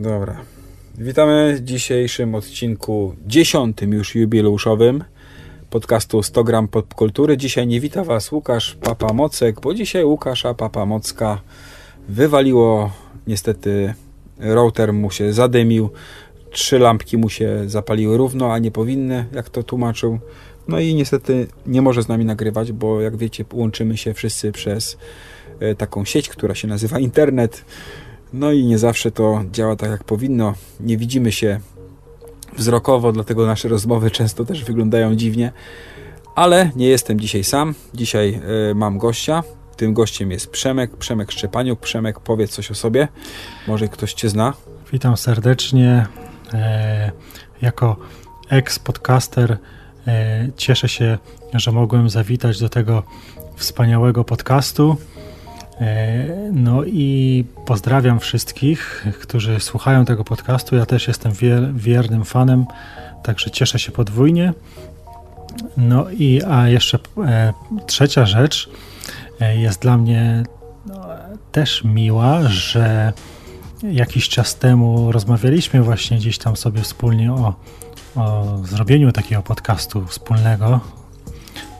Dobra. Witamy w dzisiejszym odcinku, dziesiątym już jubileuszowym podcastu 100 gram popkultury. Dzisiaj nie wita Was Łukasz Papa Mocek, bo dzisiaj Łukasza Papa Mocka wywaliło niestety router mu się zadymił, trzy lampki mu się zapaliły równo, a nie powinny, jak to tłumaczył. No i niestety nie może z nami nagrywać, bo jak wiecie, łączymy się wszyscy przez e, taką sieć, która się nazywa internet. No i nie zawsze to działa tak, jak powinno. Nie widzimy się wzrokowo, dlatego nasze rozmowy często też wyglądają dziwnie. Ale nie jestem dzisiaj sam. Dzisiaj y, mam gościa. Tym gościem jest Przemek, Przemek Szczepaniuk. Przemek, powiedz coś o sobie. Może ktoś Cię zna? Witam serdecznie. E, jako ex-podcaster e, cieszę się, że mogłem zawitać do tego wspaniałego podcastu. E, no i pozdrawiam wszystkich, którzy słuchają tego podcastu. Ja też jestem wier, wiernym fanem, także cieszę się podwójnie. No i a jeszcze e, trzecia rzecz e, jest dla mnie no, też miła, że jakiś czas temu rozmawialiśmy właśnie gdzieś tam sobie wspólnie o, o zrobieniu takiego podcastu wspólnego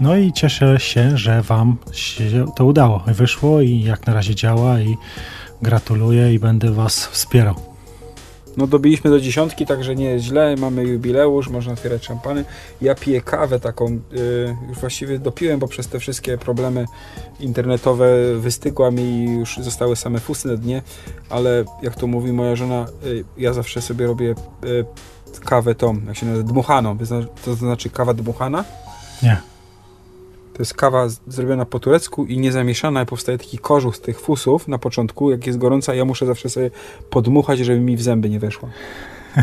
no i cieszę się, że Wam się to udało, wyszło i jak na razie działa i gratuluję i będę Was wspierał. No dobiliśmy do dziesiątki, także nie jest źle, mamy jubileusz, można otwierać szampany. Ja piję kawę taką, yy, już właściwie dopiłem, bo przez te wszystkie problemy internetowe wystygła mi i już zostały same fusy na dnie, ale jak to mówi moja żona, yy, ja zawsze sobie robię yy, kawę tą, jak się nazywa, dmuchaną. To znaczy kawa dmuchana? Nie. To jest kawa zrobiona po turecku i niezamieszana i powstaje taki kożuch z tych fusów na początku, jak jest gorąca, ja muszę zawsze sobie podmuchać, żeby mi w zęby nie weszła.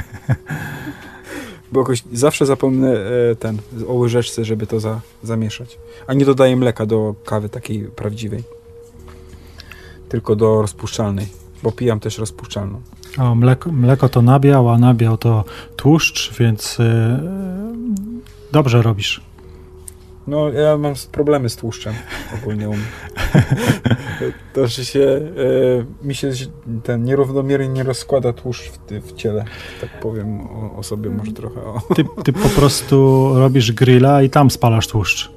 Bo jakoś zawsze zapomnę e, ten, o łyżeczce, żeby to za, zamieszać. A nie dodaję mleka do kawy takiej prawdziwej. Tylko do rozpuszczalnej, bo pijam też rozpuszczalną. O, mleko, mleko to nabiał, a nabiał to tłuszcz, więc yy, dobrze robisz. No, ja mam problemy z tłuszczem ogólnie u mnie. To, że się e, mi się ten nierównomiernie nie rozkłada tłuszcz w, w ciele, tak powiem o, o sobie może trochę. O. Ty, ty po prostu robisz grilla i tam spalasz tłuszcz.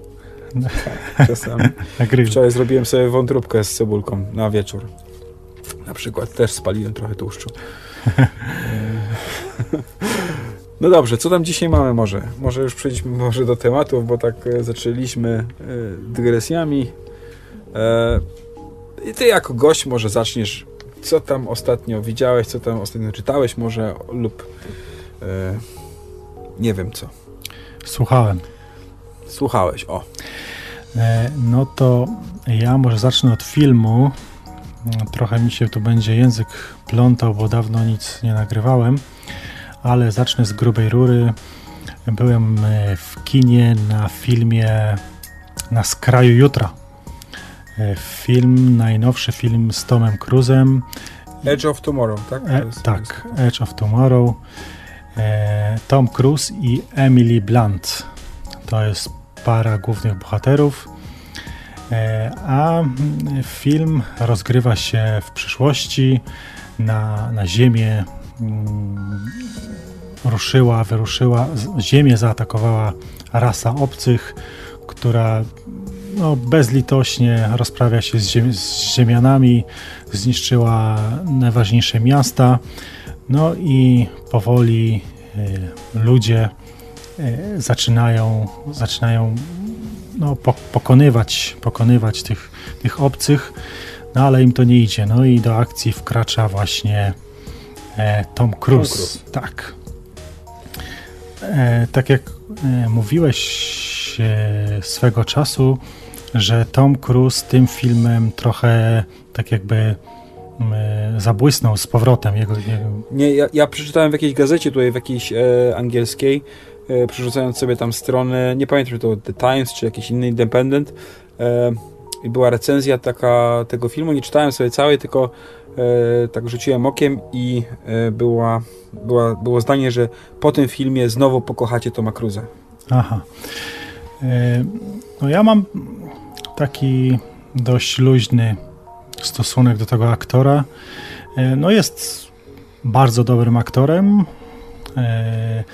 Tak, czasami. Na grill. Wczoraj zrobiłem sobie wątróbkę z cebulką na wieczór. Na przykład też spaliłem trochę tłuszczu. No dobrze, co tam dzisiaj mamy może? Może już przejdźmy może do tematów, bo tak e, zaczęliśmy e, dygresjami. E, I ty jako gość może zaczniesz, co tam ostatnio widziałeś, co tam ostatnio czytałeś może lub nie wiem co. Słuchałem. Słuchałeś, o. No to ja może zacznę od filmu. Trochę mi się tu będzie język plątał, bo dawno nic nie nagrywałem ale zacznę z grubej rury. Byłem e, w kinie na filmie Na skraju jutra. E, film, najnowszy film z Tomem Cruzem. Edge of Tomorrow, tak? E, jest, tak. Edge of Tomorrow. E, Tom Cruise i Emily Blunt. To jest para głównych bohaterów. E, a film rozgrywa się w przyszłości na, na Ziemię Mm, ruszyła, wyruszyła, ziemię zaatakowała rasa obcych, która no, bezlitośnie rozprawia się z, z ziemianami, zniszczyła najważniejsze miasta, no i powoli y, ludzie y, zaczynają, zaczynają no, po pokonywać, pokonywać tych, tych obcych, no ale im to nie idzie. No i do akcji wkracza właśnie Tom Cruise. Tom Cruise. Tak. E, tak jak e, mówiłeś e, swego czasu, że Tom Cruise tym filmem trochę tak jakby mm, zabłysnął z powrotem. Jego. Nie, ja, ja, przeczytałem w jakiejś gazecie tutaj, w jakiejś e, angielskiej, e, przerzucając sobie tam stronę, nie pamiętam, czy to The Times, czy jakiś inny Independent, e, i była recenzja taka tego filmu, nie czytałem sobie całej, tylko e, tak rzuciłem okiem i e, była, była, było zdanie, że po tym filmie znowu pokochacie Toma Cruza. Aha. E, no ja mam taki dość luźny stosunek do tego aktora. E, no jest bardzo dobrym aktorem. E,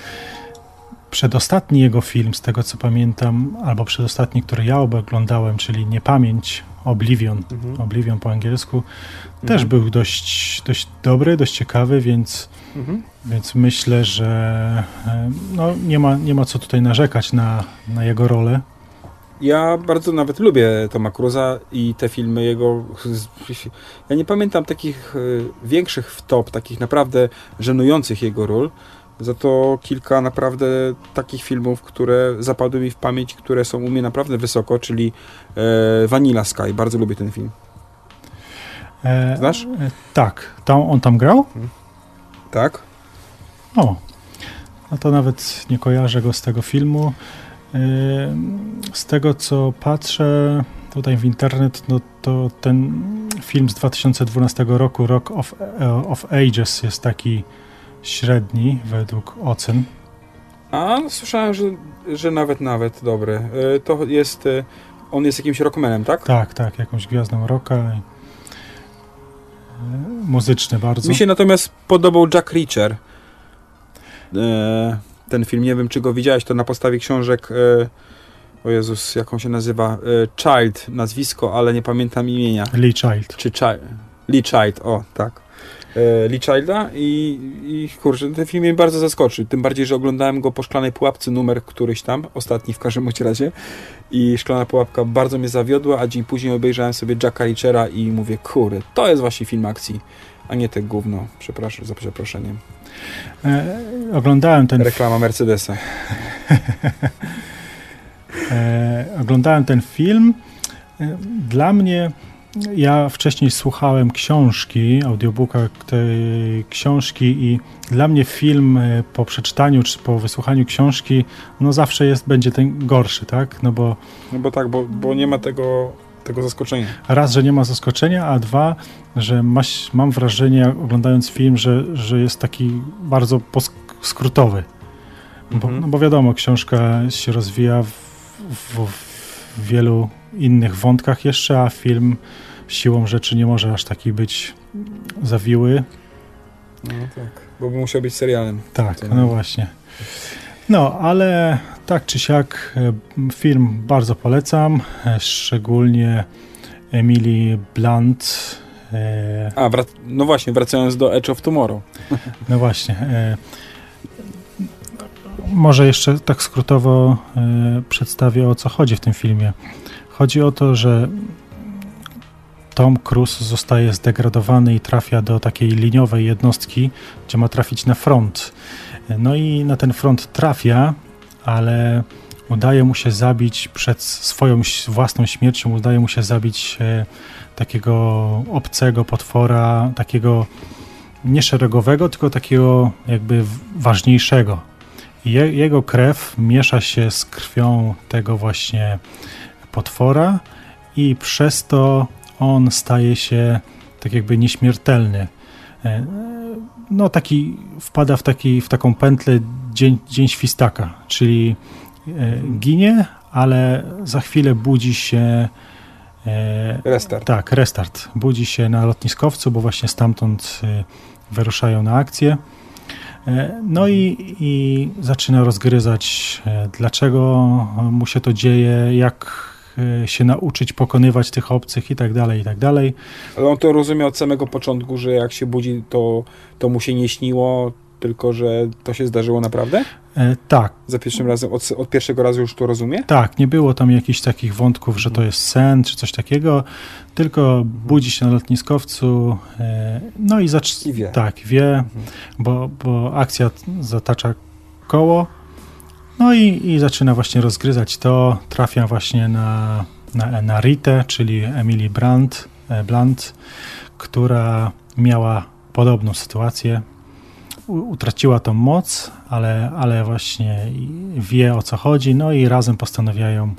przedostatni jego film, z tego co pamiętam, albo przedostatni, który ja oglądałem, czyli Niepamięć, Oblivion, mhm. Oblivion po angielsku, mhm. też był dość, dość dobry, dość ciekawy, więc, mhm. więc myślę, że e, no, nie, ma, nie ma co tutaj narzekać na, na jego rolę. Ja bardzo nawet lubię Toma Cruza i te filmy jego. Ja nie pamiętam takich e, większych w top, takich naprawdę żenujących jego ról. Za to kilka naprawdę takich filmów, które zapadły mi w pamięć, które są u mnie naprawdę wysoko, czyli e, Vanilla Sky. Bardzo lubię ten film. E, Znasz? E, tak. Tam, on tam grał? Hmm. Tak. O. No to nawet nie kojarzę go z tego filmu. E, z tego co patrzę tutaj w internet, no to ten film z 2012 roku, Rock of, e, of Ages, jest taki średni według ocen. A, słyszałem, że, że nawet, nawet dobry. E, to jest, e, on jest jakimś rockmanem, tak? Tak, tak, jakąś gwiazdą rocka. E, muzyczny bardzo. Mi się natomiast podobał Jack Reacher. Ten film, nie wiem czy go widziałeś, to na podstawie książek o Jezus, jaką się nazywa? Child, nazwisko, ale nie pamiętam imienia. Lee Child. Czy Child? Lee Child, o tak Lee Childa i, i kurczę, ten film mnie bardzo zaskoczył. Tym bardziej, że oglądałem go po Szklanej Pułapce numer któryś tam, ostatni w każdym razie i Szklana Pułapka bardzo mnie zawiodła, a dzień później obejrzałem sobie Jacka Richera i mówię, kurde, to jest właśnie film akcji, a nie te gówno, przepraszam, za przeproszeniem. E, oglądałem ten... Reklama Mercedesa. e, oglądałem ten film. E, dla mnie ja wcześniej słuchałem książki, audiobooka tej książki i dla mnie film e, po przeczytaniu czy po wysłuchaniu książki, no zawsze jest, będzie ten gorszy, tak? No bo, no bo tak, bo, bo nie ma tego, tego zaskoczenia. Raz, że nie ma zaskoczenia, a dwa, że maś, mam wrażenie, oglądając film, że, że jest taki bardzo skrótowy. Bo, mhm. no bo wiadomo, książka się rozwija w, w, w wielu innych wątkach jeszcze, a film siłą rzeczy nie może aż taki być zawiły. No tak, bo by musiał być serialem. Tak, no właśnie. No, ale tak czy siak e, film bardzo polecam, e, szczególnie Emily Blunt. E, A, no właśnie, wracając do Edge of Tomorrow. No właśnie. Może jeszcze tak skrótowo przedstawię o co chodzi w tym filmie. Chodzi o to, że Tom Cruise zostaje zdegradowany i trafia do takiej liniowej jednostki, gdzie ma trafić na front. No i na ten front trafia, ale udaje mu się zabić przed swoją własną śmiercią, udaje mu się zabić e, takiego obcego potwora, takiego nie szeregowego, tylko takiego jakby ważniejszego. Je, jego krew miesza się z krwią tego właśnie potwora i przez to on staje się tak jakby nieśmiertelny. E, no taki, wpada w, taki, w taką pętlę dzień, dzień świstaka, czyli e, ginie, ale za chwilę budzi się e, Restart. Tak, restart. Budzi się na lotniskowcu, bo właśnie stamtąd wyruszają na akcję. No i, i zaczyna rozgryzać, dlaczego mu się to dzieje, jak się nauczyć pokonywać tych obcych i tak dalej, i tak dalej. Ale on to rozumie od samego początku, że jak się budzi, to, to mu się nie śniło, tylko że to się zdarzyło naprawdę? E, tak. Za pierwszym razem, od, od, pierwszego razu już to rozumie? Tak, nie było tam jakichś takich wątków, że to jest sen czy coś takiego, tylko budzi się na lotniskowcu, e, no i zaczyna. wie. Tak, wie, mhm. bo, bo akcja zatacza koło no i, i zaczyna właśnie rozgryzać to, trafia właśnie na, na, na Ritę, czyli Emily Brandt, e, Blunt, która miała podobną sytuację. utraciła tą moc, ale, ale właśnie wie o co chodzi, no i razem postanawiają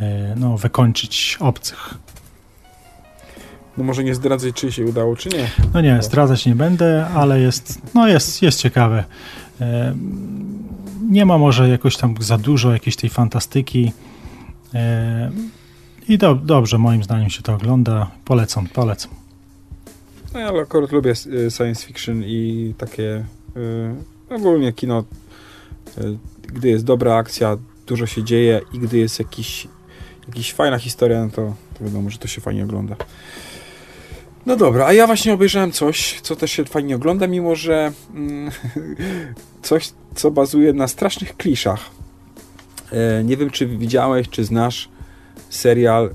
e, no, wykończyć obcych. No może nie zdradzać, czy się udało, czy nie. No nie, zdradzać nie będę, ale jest, no jest, jest ciekawe. E, nie ma może jakoś tam za dużo jakiejś tej fantastyki. E, I do, dobrze, moim zdaniem się to ogląda. Polecam, polecam. No ja akurat lubię y, science fiction i takie y, ogólnie kino, y, gdy jest dobra akcja, dużo się dzieje i gdy jest jakiś, jakiś fajna historia, no to, to wiadomo, że to się fajnie ogląda. No dobra, a ja właśnie obejrzałem coś, co też się fajnie ogląda, mimo że mm, coś, co bazuje na strasznych kliszach. E, nie wiem, czy widziałeś, czy znasz serial,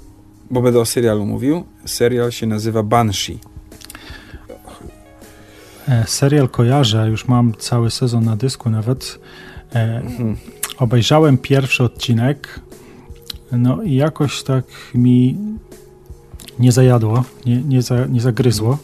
bo będę o serialu mówił. Serial się nazywa Banshee. E, serial kojarzę, już mam cały sezon na dysku nawet. E, mhm. Obejrzałem pierwszy odcinek, no i jakoś tak mi nie zajadło, nie, nie, za, nie zagryzło,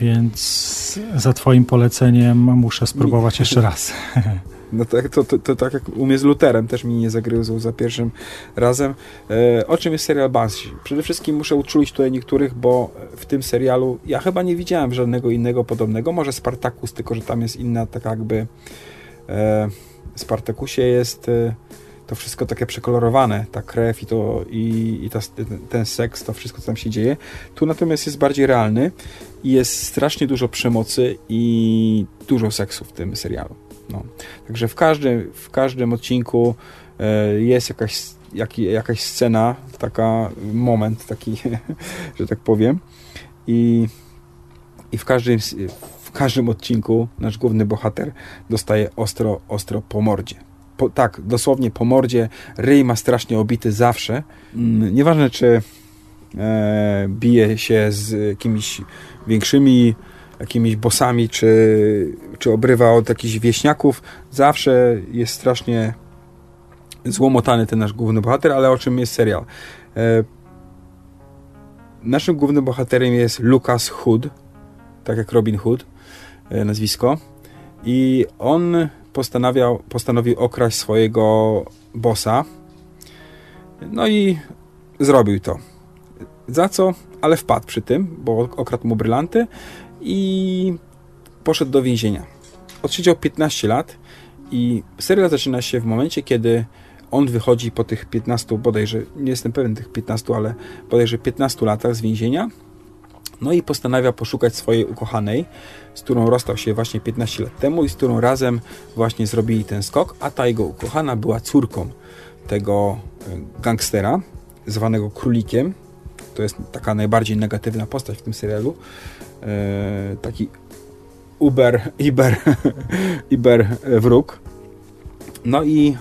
więc za twoim poleceniem muszę spróbować jeszcze raz. No tak, to, to, to, tak jak u mnie z Luterem, też mi nie zagryzł za pierwszym razem. E, o czym jest serial Banshee? Przede wszystkim muszę uczulić tutaj niektórych, bo w tym serialu ja chyba nie widziałem żadnego innego podobnego. Może Spartacus, tylko że tam jest inna taka jakby... E, Spartakusie jest... E, to wszystko takie przekolorowane, ta krew i, to, i, i ta, ten seks, to wszystko, co tam się dzieje. Tu natomiast jest bardziej realny i jest strasznie dużo przemocy i dużo seksu w tym serialu. No. Także w każdym, w każdym odcinku e, jest jakaś, jak, jakaś scena, taka moment taki, że tak powiem i, i w każdym w każdym odcinku nasz główny bohater dostaje ostro, ostro po mordzie po, tak, dosłownie po mordzie, ryj ma strasznie obity zawsze. Mm, nieważne, czy e, bije się z jakimiś większymi jakimiś bossami, czy, czy obrywa od jakichś wieśniaków, zawsze jest strasznie złomotany ten nasz główny bohater, ale o czym jest serial? E, naszym głównym bohaterem jest Lucas Hood, tak jak Robin Hood, e, nazwisko. I on postanawiał, postanowił okraść swojego bossa. No i zrobił to. Za co? Ale wpadł przy tym, bo okradł mu brylanty i poszedł do więzienia. Odsiedział 15 lat i serial zaczyna się w momencie, kiedy on wychodzi po tych 15, bodajże, nie jestem pewien tych 15, ale bodajże 15 latach z więzienia no i postanawia poszukać swojej ukochanej, z którą rozstał się właśnie 15 lat temu i z którą razem właśnie zrobili ten skok, a ta jego ukochana była córką tego e, gangstera, zwanego Królikiem. To jest taka najbardziej negatywna postać w tym serialu. E, taki uber, iber, iber wróg. No i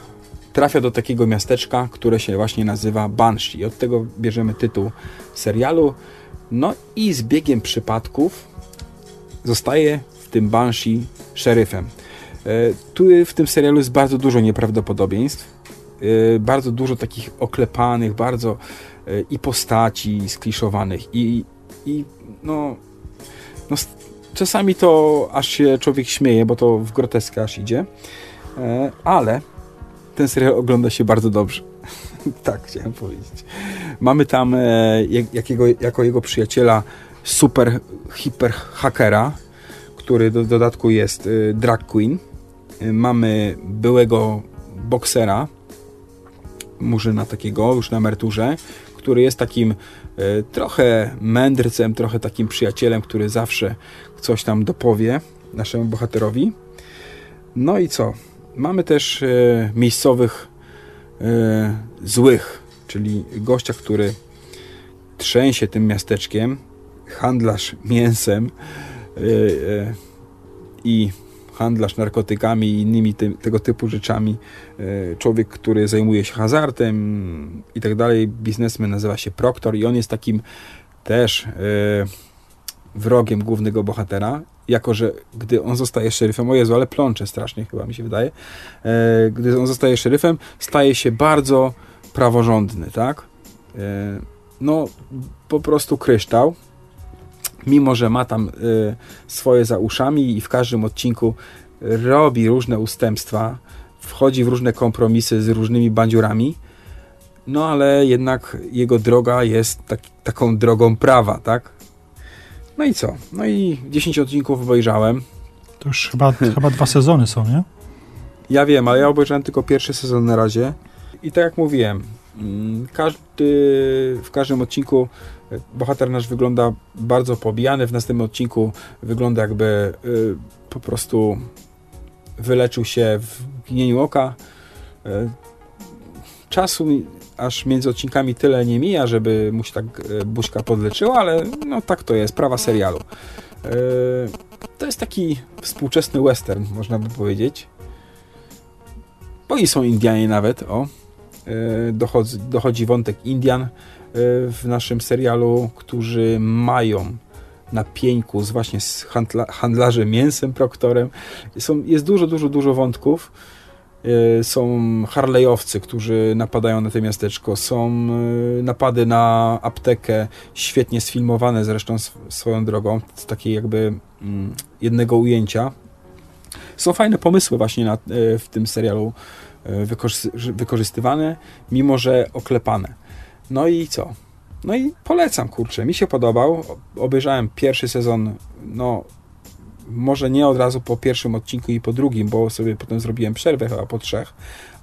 trafia do takiego miasteczka, które się właśnie nazywa Banshee. Od tego bierzemy tytuł serialu. No i z biegiem przypadków zostaje w tym Banshee szeryfem. E, tu w tym serialu jest bardzo dużo nieprawdopodobieństw, e, bardzo dużo takich oklepanych, bardzo e, i postaci skliszowanych i, i no, no czasami to aż się człowiek śmieje, bo to w groteskę aż idzie, ale ten serial ogląda się bardzo dobrze. tak chciałem powiedzieć. Mamy tam e, jakiego, jako jego przyjaciela super hiper hakera, który do dodatku jest e, drag queen. E, mamy byłego boksera, murzyna takiego, już na emeryturze, który jest takim trochę mędrcem, trochę takim przyjacielem, który zawsze coś tam dopowie naszemu bohaterowi. No i co? Mamy też miejscowych złych czyli gościa, który trzęsie tym miasteczkiem, handlarz mięsem yy, yy, i handlarz narkotykami i innymi tego typu rzeczami, yy, człowiek, który zajmuje się hazardem i tak dalej, biznesmen nazywa się Proctor i on jest takim też wrogiem głównego bohatera, jako że gdy on zostaje szeryfem, o Jezu, ale plącze strasznie chyba mi się wydaje, gdy on zostaje szeryfem, staje się bardzo praworządny, tak? E, no, po prostu kryształ. Mimo, że ma tam e, swoje za uszami i w każdym odcinku robi różne ustępstwa, wchodzi w różne kompromisy z różnymi bandziurami, no ale jednak jego droga jest tak, taką drogą prawa, tak? No i co? No i 10 odcinków obejrzałem. To już chyba, chyba dwa sezony są, nie? Ja wiem, ale ja obejrzałem tylko pierwszy sezon na razie. I tak jak mówiłem, Mm, każdy, w każdym odcinku bohater nasz wygląda bardzo pobijany, w następnym odcinku wygląda jakby y, po prostu wyleczył się w gnieniu oka. Y, czasu aż między odcinkami tyle nie mija, żeby mu się tak buźka podleczyła, ale no tak to jest, prawa serialu. To jest taki współczesny western, można by powiedzieć. Bo i są Indianie nawet, o. Dochodzi, dochodzi wątek Indian w naszym serialu, którzy mają na pieńku z właśnie z handla, handlarzem mięsem, proktorem. Są, jest dużo, dużo, dużo wątków. E, są Harley'owcy, którzy napadają na to miasteczko. Są e, napady na aptekę, świetnie sfilmowane zresztą swoją drogą, z takiej jakby mm, jednego ujęcia. Są fajne pomysły właśnie na, e, w tym serialu wykorzystywane, mimo że oklepane. No i co? No i polecam, kurczę, mi się podobał. Obejrzałem pierwszy sezon, no może nie od razu po pierwszym odcinku i po drugim, bo sobie potem zrobiłem przerwę chyba po trzech,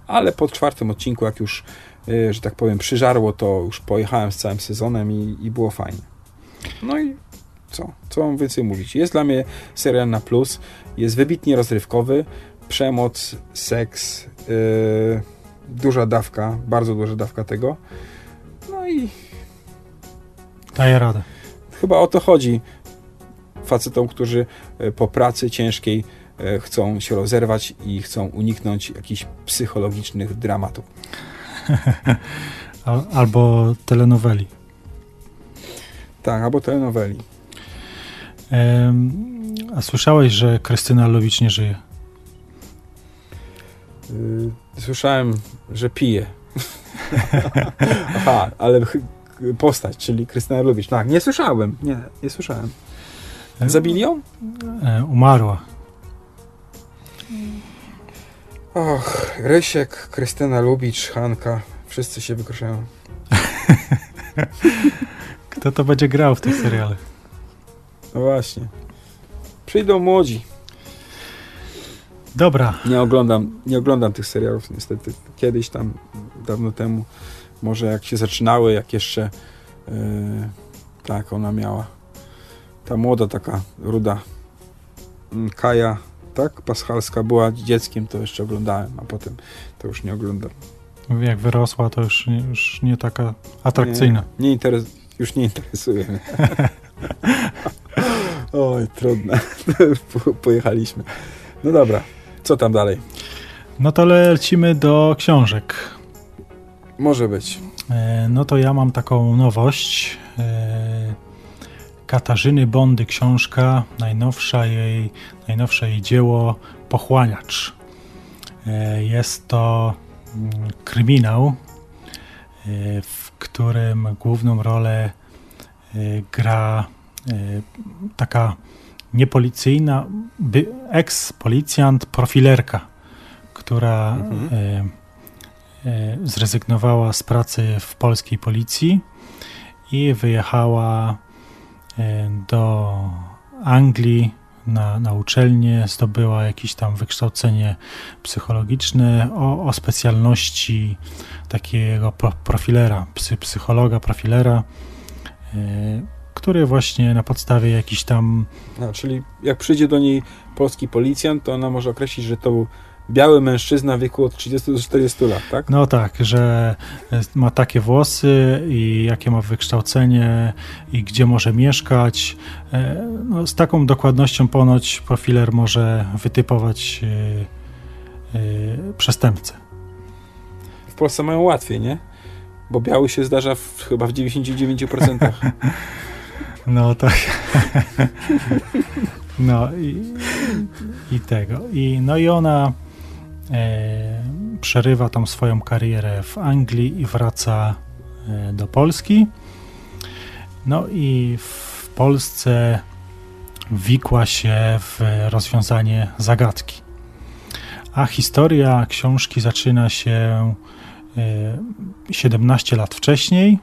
ale po czwartym odcinku, jak już, y, że tak powiem, przyżarło, to już pojechałem z całym sezonem i, i było fajnie. No i co? Co mam więcej mówić? Jest dla mnie serial na plus, jest wybitnie rozrywkowy, przemoc, seks, yy, duża dawka, bardzo duża dawka tego. No i Daje radę. Chyba o to chodzi facetom, którzy e, po pracy ciężkiej e, chcą się rozerwać i chcą uniknąć jakichś psychologicznych dramatów. albo telenoweli. Tak, albo telenoweli. a słyszałeś, że Krystyna Lowicz nie żyje? Y, słyszałem, że pije. Aha, ale postać, czyli Krystyna Lubicz. Tak, nie słyszałem. Nie, nie słyszałem. E, Zabili ją? E, umarła. Och, Rysiek, Krystyna Lubicz, Hanka. Wszyscy się wykruszają. Kto to będzie grał w tych serialach? No właśnie. Przyjdą młodzi. Dobra. Nie oglądam, nie oglądam tych serialów niestety. Kiedyś tam, dawno temu może jak się zaczynały, jak jeszcze yy, tak ona miała ta młoda taka ruda mm, Kaja, tak, Paschalska była dzieckiem, to jeszcze oglądałem, a potem to już nie oglądam. Jak wyrosła, to już nie, już nie taka atrakcyjna. Nie, nie interes już nie interesuje mnie. Oj, trudno. Pojechaliśmy. No dobra, co tam dalej? No to lecimy do książek. Może być. E, no to ja mam taką nowość. E, Katarzyny Bondy książka, najnowsza jej, najnowsze jej dzieło Pochłaniacz. E, jest to mm, kryminał, w którym główną rolę gra taka niepolicyjna, eks-policjant, profilerka, która mhm. E, zrezygnowała z pracy w polskiej policji i wyjechała e, do Anglii na, na uczelnię, zdobyła jakieś tam wykształcenie psychologiczne o, o specjalności takiego profilera, psy, psychologa, profilera, e, który właśnie na podstawie jakiś tam... No, czyli jak przyjdzie do niej polski policjant, to ona może określić, że to był biały mężczyzna w wieku od 30 do 40 lat, tak? No tak, że ma takie włosy i jakie ma wykształcenie i gdzie może mieszkać. E, no, z taką dokładnością ponoć profiler może wytypować yy, yy, przestępcę. W Polsce mają łatwiej, nie? Bo biały się zdarza w, chyba w 99%. No tak. No i, i tego. I, no i ona E, przerywa tam swoją karierę w Anglii i wraca e, do Polski. No i w Polsce wikła się w rozwiązanie zagadki. A historia książki zaczyna się 17 e, lat wcześniej,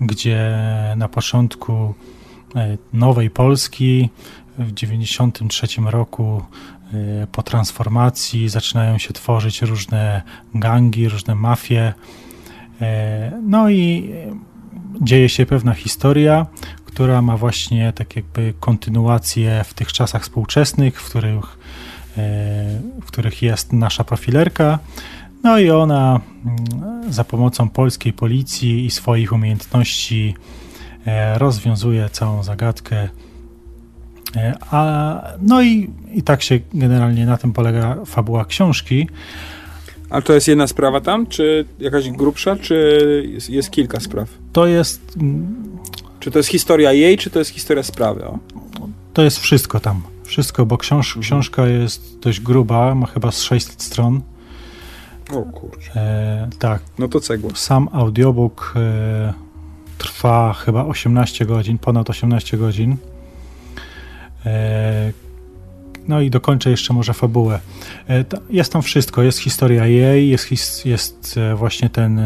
gdzie na początku Nowej Polski w 1993 roku Y, po transformacji zaczynają się tworzyć różne gangi, różne mafie. No i dzieje się pewna historia, która ma właśnie tak jakby kontynuację w tych czasach współczesnych, w których, w których jest nasza profilerka. No i ona mm, za pomocą polskiej policji i swoich umiejętności rozwiązuje całą zagadkę E, a, no i, i tak się generalnie na tym polega fabuła książki. A to jest jedna sprawa tam, czy jakaś grubsza, czy jest, jest kilka spraw? To jest... Mm, czy to jest historia jej, czy to jest historia sprawy? O. To jest wszystko tam. Wszystko, bo książ mhm. książka jest dość gruba, ma chyba z 600 stron. O kurczę. E, tak. No to cegła. Sam audiobook e, trwa chyba 18 godzin, ponad 18 godzin. E, no i dokończę jeszcze może fabułę. E, jest tam wszystko. Jest historia jej, jest, jest e, właśnie ten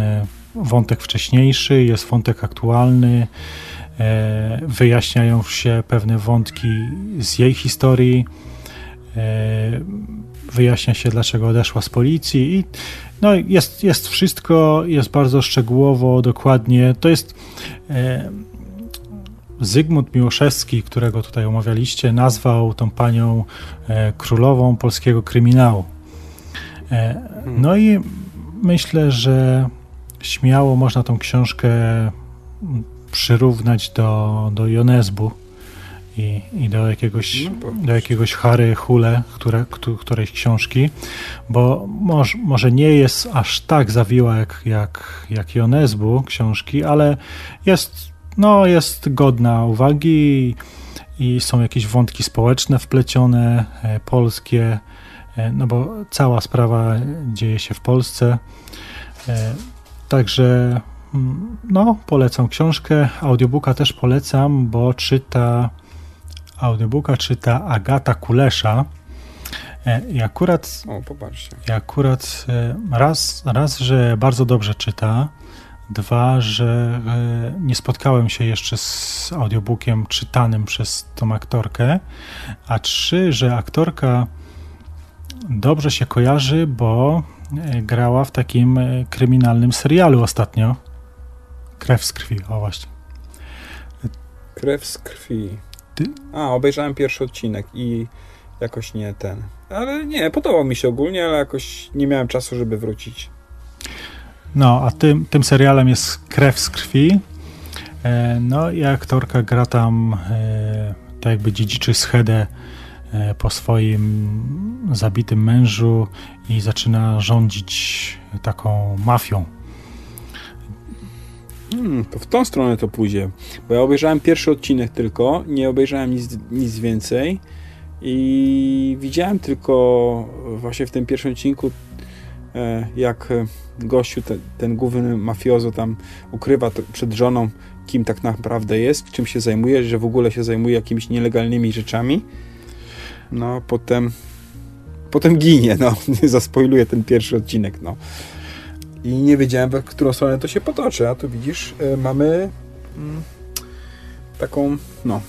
wątek wcześniejszy, jest wątek aktualny. Wyjaśniają się pewne wątki z jej historii. Wyjaśnia się, dlaczego odeszła z policji. I no, jest, jest wszystko, jest bardzo szczegółowo, dokładnie. To jest Zygmunt Miłoszewski, którego tutaj omawialiście, nazwał tą panią e, królową polskiego kryminału. E, no i myślę, że śmiało można tą książkę przyrównać do, do Jonesbu i, i do jakiegoś, no do jakiegoś Harry Hule, które, którejś książki, bo może, może nie jest aż tak zawiła jak, jak, jak Jonesbu książki, ale jest no, jest godna uwagi i są jakieś wątki społeczne wplecione, e, polskie, e, no bo cała sprawa dzieje się w Polsce. E, także mm, no, polecam książkę. Audiobooka też polecam, bo czyta audiobooka czyta Agata Kulesza. I akurat, o, popatrzcie. I akurat raz, raz, że bardzo dobrze czyta, Dwa, że e, nie spotkałem się jeszcze z audiobookiem czytanym przez tą aktorkę. A trzy, że aktorka dobrze się kojarzy, bo e, grała w takim e, kryminalnym serialu ostatnio. Krew z krwi, o właśnie. Krew z krwi. Ty? A, obejrzałem pierwszy odcinek i jakoś nie ten. Ale nie, podobał mi się ogólnie, ale jakoś nie miałem czasu, żeby wrócić. No, a tym, tym serialem jest Krew z krwi. E, no i aktorka gra tam e, tak jakby dziedziczy schedę e, po swoim zabitym mężu i zaczyna rządzić taką mafią. Hmm, to w tą stronę to pójdzie. Bo ja obejrzałem pierwszy odcinek tylko, nie obejrzałem nic, nic więcej i widziałem tylko właśnie w tym pierwszym odcinku E, jak gościu, ten, ten główny mafiozo tam ukrywa przed żoną, kim tak naprawdę jest, czym się zajmuje, że w ogóle się zajmuje jakimiś nielegalnymi rzeczami. No, potem potem ginie, no. Zaspoiluję ten pierwszy odcinek, no. I nie wiedziałem, w którą stronę to się potoczy, a tu widzisz, e, mamy mm, taką, no,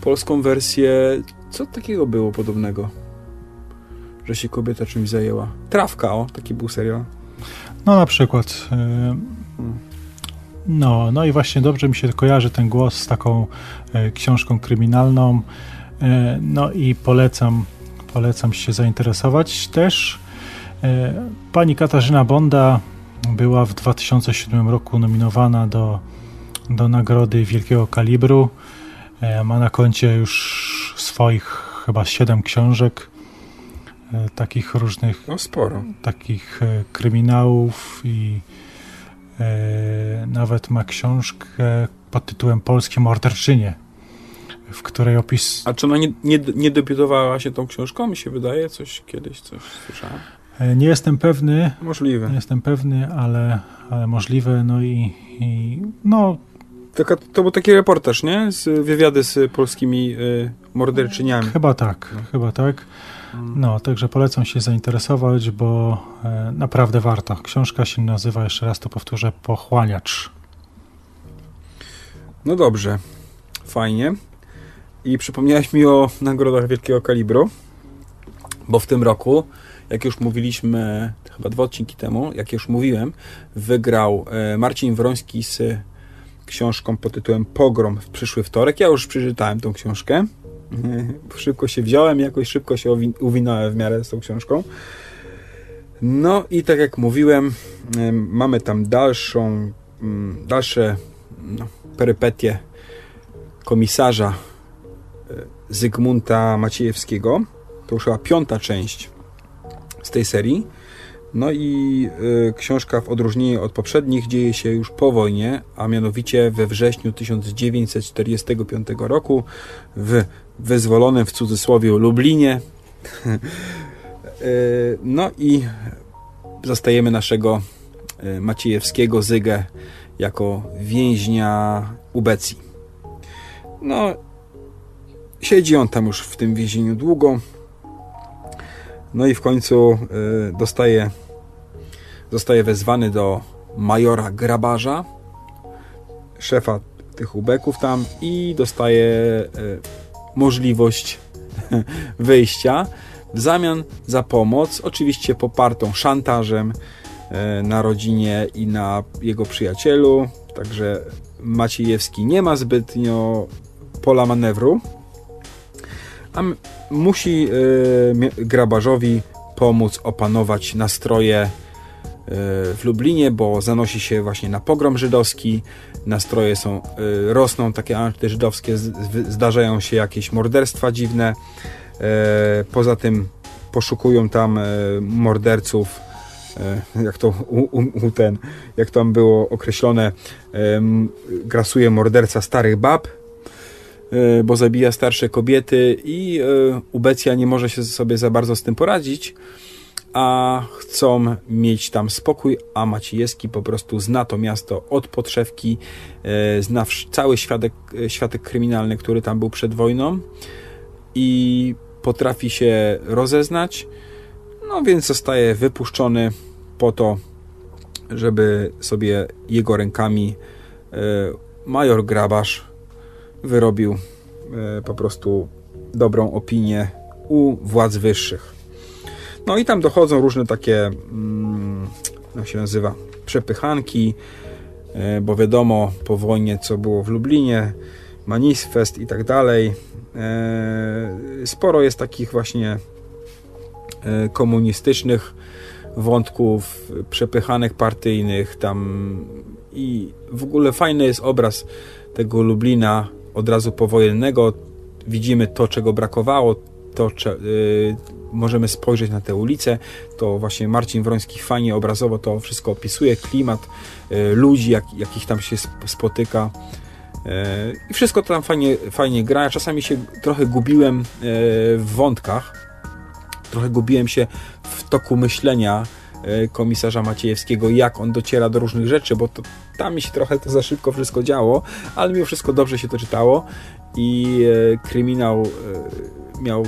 polską wersję, co takiego było podobnego? że się kobieta czymś zajęła. Trawka, o, taki był serial. No na przykład. Yy, no, no i właśnie dobrze mi się kojarzy ten głos z taką y, książką kryminalną. No i polecam, polecam się zainteresować też. Y, pani Katarzyna Bonda była w 2007 roku nominowana do, do nagrody wielkiego kalibru. Ma na koncie już swoich chyba 7 książek. E, takich różnych no sporo. takich e, kryminałów i e, nawet ma książkę pod tytułem Polskie morderczynie, w której opis... A czy ona nie, nie, nie debiutowała się tą książką? Mi się wydaje, coś kiedyś, coś słyszałem. Nie jestem pewny. Możliwe. Nie jestem pewny, ale, ale możliwe, no i, i no... Taka, to był taki reportaż, nie? Z wywiady z polskimi y, morderczyniami. Chyba tak, no. chyba tak. No, także polecam się zainteresować, bo e, naprawdę warto. Książka się nazywa, jeszcze raz to powtórzę, Pochłaniacz. No dobrze, fajnie. I przypomniałeś mi o nagrodach wielkiego kalibru, bo w tym roku jak już mówiliśmy chyba dwa odcinki temu, jak już mówiłem, wygrał e, Marcin Wroński z książką pod tytułem Pogrom w przyszły wtorek. Ja już przeczytałem tą książkę. Szybko się wziąłem, jakoś szybko się uwinąłem w miarę z tą książką. No i tak jak mówiłem, mamy tam dalszą, mm, dalsze no, perypetie komisarza e, Zygmunta Maciejewskiego. To już chyba piąta część z tej serii. No i y, książka w odróżnieniu od poprzednich dzieje się już po wojnie, a mianowicie we wrześniu 1945 roku w wyzwolonym w cudzysłowie Lublinie. y, no i zostajemy naszego y, Maciejewskiego Zygę jako więźnia ubecji. No, siedzi on tam już w tym więzieniu długo. No i w końcu y, dostaje, zostaje wezwany do majora grabarza, szefa tych ubeków tam i dostaje y, możliwość wyjścia w zamian za pomoc, oczywiście popartą szantażem y, na rodzinie i na jego przyjacielu. Także Maciejewski nie ma zbytnio pola manewru, a musi y, grabarzowi pomóc opanować nastroje y, w Lublinie, bo zanosi się właśnie na pogrom żydowski, nastroje są, y, rosną takie antyżydowskie, zdarzają się jakieś morderstwa dziwne, poza tym poszukują tam morderców jak to u, u, ten, jak tam było określone, grasuje morderca starych bab, bo zabija starsze kobiety i e, Ubecja nie może się sobie za bardzo z tym poradzić, a chcą mieć tam spokój, a Maciejewski po prostu zna to miasto od podszewki, e, zna cały światek, kryminalny, który tam był przed wojną i potrafi się rozeznać, no więc zostaje wypuszczony po to, żeby sobie jego rękami major Grabarz wyrobił e, po prostu dobrą opinię u władz wyższych. No i tam dochodzą różne takie, mm, jak się nazywa, przepychanki, e, bo wiadomo po wojnie, co było w Lublinie, manifest i tak dalej. E, sporo jest takich właśnie komunistycznych wątków, przepychanek partyjnych tam i w ogóle fajny jest obraz tego Lublina od razu powojennego widzimy to, czego brakowało, to yy, możemy spojrzeć na te ulice, to właśnie Marcin Wroński fajnie obrazowo to wszystko opisuje, klimat yy, ludzi, jak, jakich tam się spotyka yy, i wszystko to tam fajnie, fajnie gra. Ja czasami się trochę gubiłem w wątkach, trochę gubiłem się w toku myślenia komisarza Maciejewskiego, jak on dociera do różnych rzeczy, bo to tam mi się trochę to za szybko wszystko działo, ale mimo wszystko dobrze się to czytało i e, kryminał e, miał,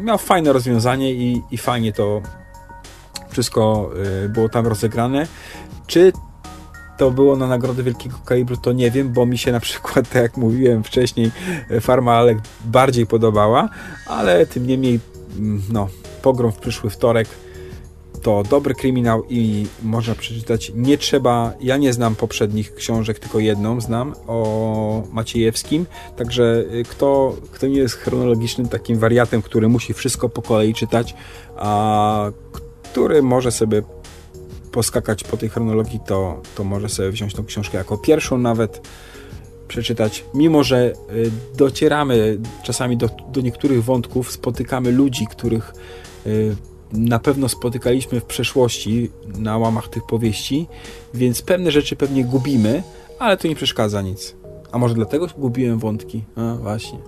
miał fajne rozwiązanie i, i fajnie to wszystko e, było tam rozegrane. Czy to było na nagrodę wielkiego kalibru, to nie wiem, bo mi się na przykład, tak jak mówiłem wcześniej, Farma Alek bardziej podobała, ale tym niemniej, mm, no, pogrom w przyszły wtorek to dobry kryminał i można przeczytać. Nie trzeba, ja nie znam poprzednich książek, tylko jedną znam o Maciejewskim, także y, kto, kto nie jest chronologicznym takim wariatem, który musi wszystko po kolei czytać, a który może sobie poskakać po tej chronologii, to, to może sobie wziąć tą książkę jako pierwszą nawet przeczytać, mimo że y, docieramy czasami do, do niektórych wątków, spotykamy ludzi, których y, na pewno spotykaliśmy w przeszłości na łamach tych powieści, więc pewne rzeczy pewnie gubimy, ale to nie przeszkadza nic. A może dlatego gubiłem wątki? A, właśnie.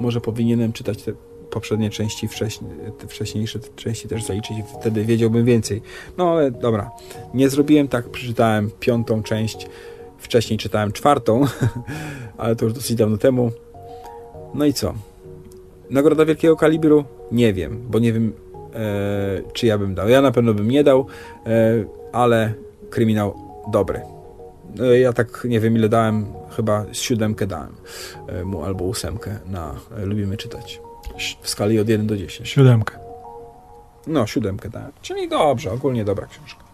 Może powinienem czytać te poprzednie części, wcześniej, te wcześniejsze części też zaliczyć, wtedy wiedziałbym więcej. No ale dobra, nie zrobiłem tak, przeczytałem piątą część, wcześniej czytałem czwartą, ale to już dosyć dawno temu. No i co? Nagroda wielkiego kalibru? Nie wiem, bo nie wiem czy ja bym dał. Ja na pewno bym nie dał, e, ale kryminał dobry. E, ja tak nie wiem ile dałem, chyba siódemkę dałem mu albo ósemkę na Lubimy Czytać. W skali od 1 do 10. Siódemkę. No, siódemkę dałem. Czyli dobrze, ogólnie dobra książka.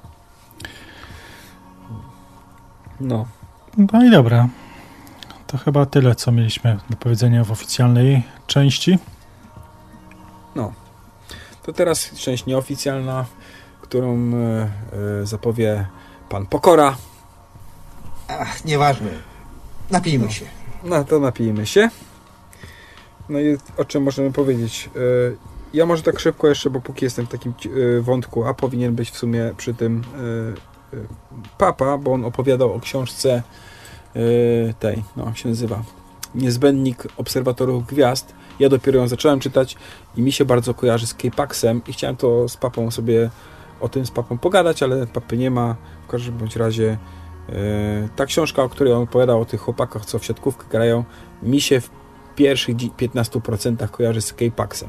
No. No i dobra. To chyba tyle, co mieliśmy do powiedzenia w oficjalnej części. To teraz część nieoficjalna, którą e, e, zapowie pan Pokora. Ach, nieważne. Napijmy się. No to napijmy się. No i o czym możemy powiedzieć? E, Ja może tak szybko jeszcze, bo póki jestem w takim wątku, a powinien być w sumie przy tym Papa, bo on opowiadał o książce tej, no jak się nazywa, Niezbędnik Obserwatorów Gwiazd. Ja dopiero ją zacząłem czytać i mi się bardzo kojarzy z K-Paxem i chciałem to z papą sobie o tym z papą pogadać, ale papy nie ma. W każdym bądź razie e, ta książka, o której on opowiadał o tych chłopakach, co w siatkówkę grają, mi się w pierwszych dzi- 15% kojarzy z K-Paxem.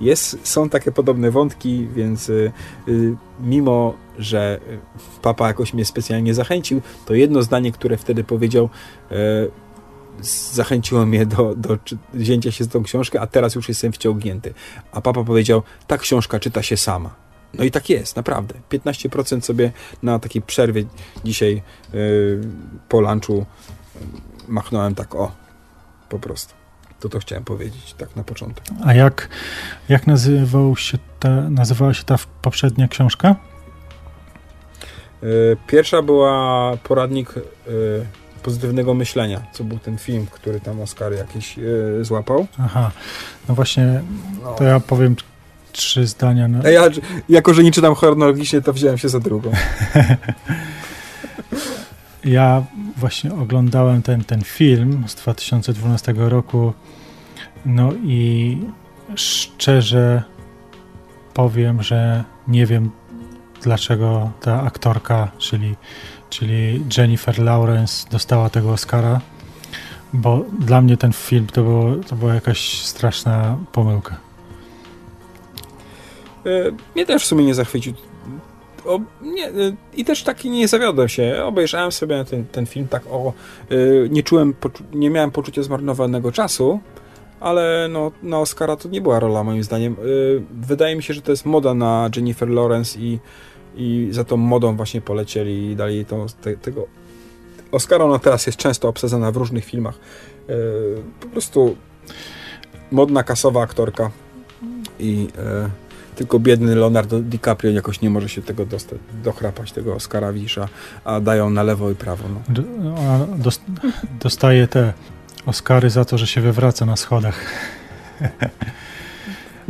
Jest, są takie podobne wątki, więc y, y, mimo, że papa jakoś mnie specjalnie zachęcił, to jedno zdanie, które wtedy powiedział, zachęciło mnie do, do wzięcia się z tą książkę, a teraz już jestem wciągnięty. A papa powiedział, ta książka czyta się sama. No i tak jest, naprawdę. 15% sobie na takiej przerwie dzisiaj y, po lunchu machnąłem tak, o, po prostu. To to chciałem powiedzieć, tak na początek. A jak, jak nazywał się ta, nazywała się ta poprzednia książka? Y, Pierwsza była poradnik y, pozytywnego myślenia, co był ten film, który tam Oscar jakiś y, złapał. Aha, no właśnie, to ja powiem trzy zdania. No. A ja, jako że nie czytam chronologicznie, to wziąłem się za drugą. Ja właśnie oglądałem ten, ten film z 2012 roku, no i szczerze powiem, że nie wiem dlaczego ta aktorka, czyli, czyli Jennifer Lawrence dostała tego Oscara, bo dla mnie ten film to, było, to była jakaś straszna pomyłka. Y, Mnie też w sumie nie zachwycił. O, nie, y, I też taki nie zawiodłem się. Obejrzałem sobie ten, ten film tak o... y, Nie czułem, nie miałem poczucia zmarnowanego czasu, ale no, na Oscara to nie była rola moim zdaniem. Wydaje mi się, że to jest moda na Jennifer Lawrence i, i za tą modą właśnie polecieli i dali tą, te, tego Oscara. Ona teraz jest często obsadzona w różnych filmach. Y, Po prostu modna, kasowa aktorka i e, tylko biedny Leonardo DiCaprio jakoś nie może się tego dostać, dochrapać, tego Oscara Wisza, a dają na lewo i prawo. No. Ona dos- dostaje te Oscary za to, że się wywraca na schodach.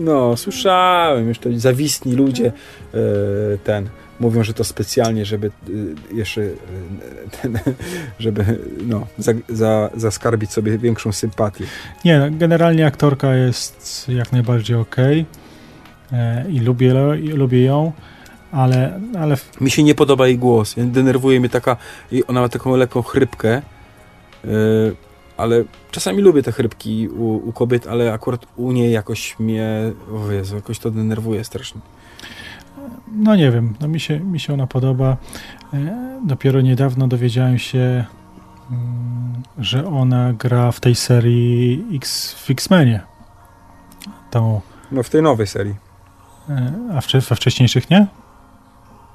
No, słyszałem, to zawistni ludzie e, ten, mówią, że to specjalnie, żeby e, jeszcze e, ten, żeby no, za, za, zaskarbić sobie większą sympatię. Nie, no, generalnie aktorka jest jak najbardziej ok i lubię, i lubię ją, ale, ale Mi się nie podoba jej głos, denerwuje mnie taka, i ona ma taką lekką chrypkę, e, ale czasami lubię te chrypki u, u kobiet, ale akurat u niej jakoś mnie, o Jezu, jakoś to denerwuje strasznie. no nie wiem, no mi się, mi się ona podoba. E, Dopiero niedawno dowiedziałem się, mm, że ona gra w tej serii X, w X-Menie. Tą, No w tej nowej serii. e, a wcze- we wcześniejszych nie?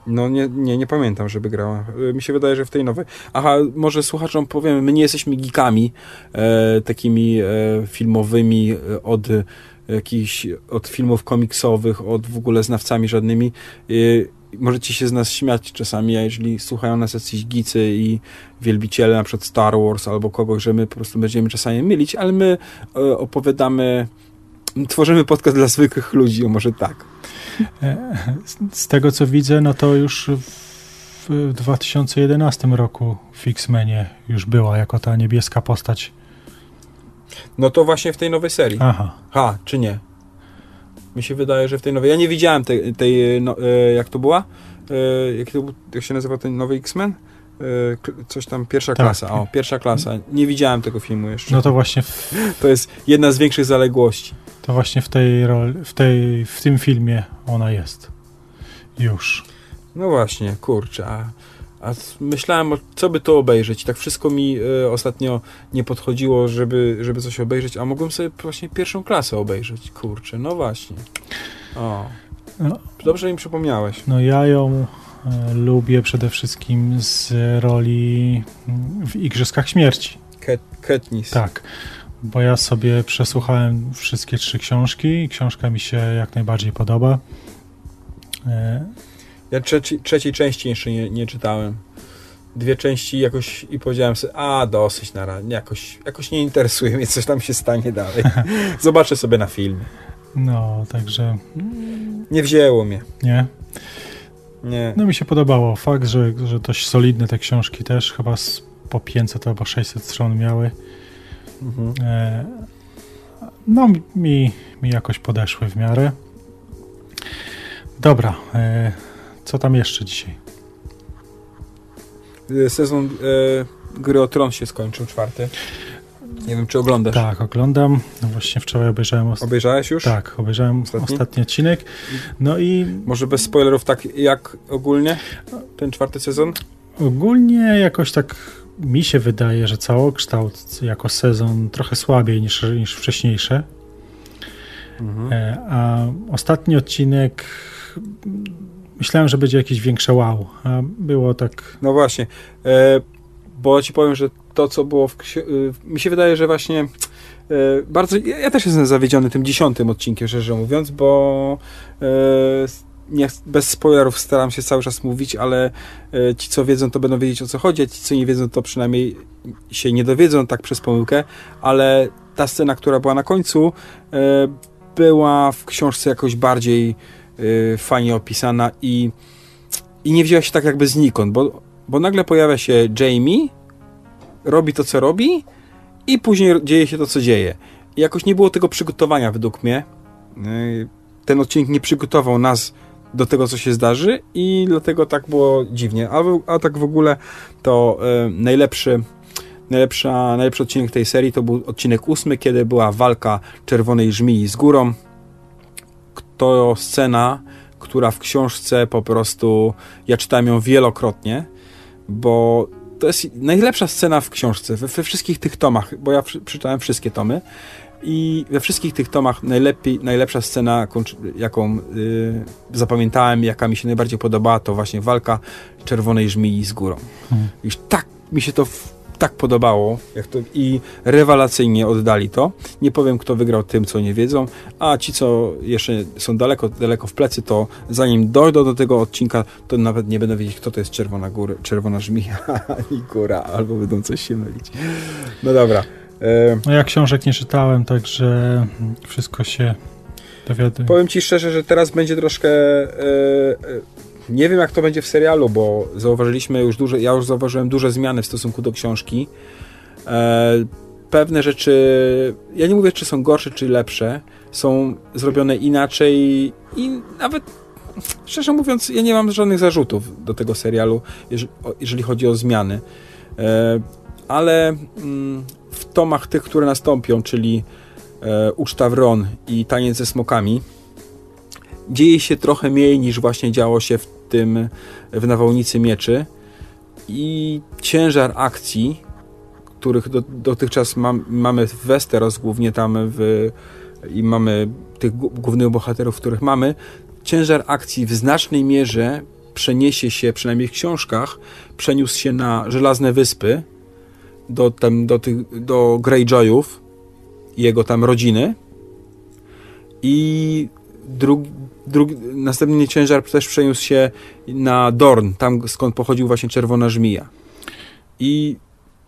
No nie, nie, nie pamiętam, żeby grała. Y, Mi się wydaje, że w tej nowej. Aha, może słuchaczom powiem, my nie jesteśmy geekami e, takimi e, filmowymi e, od e, jakichś, od filmów komiksowych, od w ogóle znawcami żadnymi. Y, możecie się z nas śmiać czasami, a jeżeli słuchają nas jacyś gicy i wielbiciele na przykład Star Wars albo kogoś, że my po prostu będziemy czasami mylić, ale my e, opowiadamy, tworzymy podcast dla zwykłych ludzi, o może tak. E, Z, tego co widzę, no to już w, w 2011 roku w X-Menie już była jako ta niebieska postać. No to właśnie w tej nowej serii. Aha. Ha, czy nie? Mi się wydaje, że w tej nowej. Ja nie widziałem tej, tej no, e, jak to była? E, jak, to, jak się nazywa ten nowy X-Men? E, coś tam, pierwsza Tak. klasa. O, pierwsza klasa. Nie widziałem tego filmu jeszcze. No to właśnie w, To jest jedna z większych zaległości. To właśnie w tej roli, w, tej, w tym filmie ona jest. Już. No właśnie, kurczę. A, a myślałem, co by to obejrzeć. Tak wszystko mi e, ostatnio nie podchodziło, żeby, żeby coś obejrzeć, a mogłem sobie właśnie pierwszą klasę obejrzeć. Kurczę, no właśnie. O. No. Dobrze mi przypomniałeś. No ja ją e, lubię przede wszystkim z roli mm, w Igrzyskach Śmierci. Ket, Katniss. Tak, bo ja sobie przesłuchałem wszystkie trzy książki i książka mi się jak najbardziej podoba. E, Ja trzeci, trzeciej części jeszcze nie, nie czytałem. Dwie części jakoś i powiedziałem sobie, a dosyć na razie, jakoś, jakoś nie interesuje mnie, coś tam się stanie dalej. Zobaczę sobie na filmie. No, także Nie wzięło mnie. nie. Nie. No mi się podobało. Fakt, że, że dość solidne te książki też, chyba z, po 500 albo 600 stron miały. Mhm. E, no mi, mi jakoś podeszły w miarę. Dobra, e, co tam jeszcze dzisiaj? Y, Sezon e, Gry o Tron się skończył, czwarty. Nie wiem, czy oglądasz. Tak, oglądam. No właśnie wczoraj obejrzałem. Obejrzałeś już? tak, obejrzałem Ostatni? ostatni? odcinek. No i Może bez spoilerów, tak jak ogólnie ten czwarty sezon? ogólnie jakoś tak mi się wydaje, że całokształt jako sezon trochę słabiej niż, niż wcześniejsze. Mhm. E, a ostatni odcinek myślałem, że będzie jakieś większe wow, a było tak No właśnie, e, bo ci powiem, że to, co było w y, mi się wydaje, że właśnie e, bardzo, ja, ja też jestem zawiedziony tym dziesiątym odcinkiem, szczerze mówiąc, bo e, nie, bez spoilerów staram się cały czas mówić, ale e, ci, co wiedzą, to będą wiedzieć, o co chodzi, a ci, co nie wiedzą, to przynajmniej się nie dowiedzą tak przez pomyłkę, ale ta scena, która była na końcu, e, była w książce jakoś bardziej e, fajnie opisana i, i nie wzięła się tak jakby znikąd, bo, bo nagle pojawia się Jamie, robi to, co robi i później dzieje się to, co dzieje. I jakoś nie było tego przygotowania według mnie. Ten odcinek nie przygotował nas do tego, co się zdarzy i dlatego tak było dziwnie. A, a tak w ogóle to yy, najlepszy Najlepsza, najlepszy odcinek tej serii to był odcinek ósmy, kiedy była walka czerwonej żmii z górą. To scena, która w książce po prostu ja czytałem ją wielokrotnie, bo to jest najlepsza scena w książce, we, we wszystkich tych tomach, bo ja przeczytałem wszystkie tomy i we wszystkich tych tomach najlepiej, najlepsza scena, jaką, y, zapamiętałem, jaka mi się najbardziej podobała, to właśnie walka czerwonej żmii z górą. Hmm. Już tak mi się to w, tak podobało jak to, i rewelacyjnie oddali to. Nie powiem, kto wygrał tym, co nie wiedzą, a ci, co jeszcze są daleko, daleko w plecy, to zanim dojdą do tego odcinka, to nawet nie będą wiedzieć, kto to jest Czerwona, góra, czerwona Żmija i Góra, albo będą coś się mylić. No dobra. E, No ja książek nie czytałem, także wszystko się dowiaduję. Powiem ci szczerze, że teraz będzie troszkę. E, e, nie wiem, jak to będzie w serialu, bo zauważyliśmy już duże. Ja już zauważyłem duże zmiany w stosunku do książki. Pewne rzeczy. Ja nie mówię, czy są gorsze, czy lepsze. Są zrobione inaczej i nawet. Szczerze mówiąc, ja nie mam żadnych zarzutów do tego serialu, jeżeli, chodzi o zmiany. Ale mm, tomach tych, które nastąpią, czyli e, Uczta Wron i Taniec ze smokami dzieje się trochę mniej niż właśnie działo się w tym w Nawałnicy Mieczy. I ciężar akcji, których do, dotychczas mam, mamy w Westeros, głównie tam w, i mamy tych głównych bohaterów, których mamy, ciężar akcji w znacznej mierze przeniesie się, przynajmniej w książkach, przeniósł się na Żelazne Wyspy, do, tam, do, tych, do Greyjoyów i jego tam rodziny i drugi, drugi, następny ciężar też przeniósł się na Dorn, tam skąd pochodził właśnie Czerwona Żmija. I,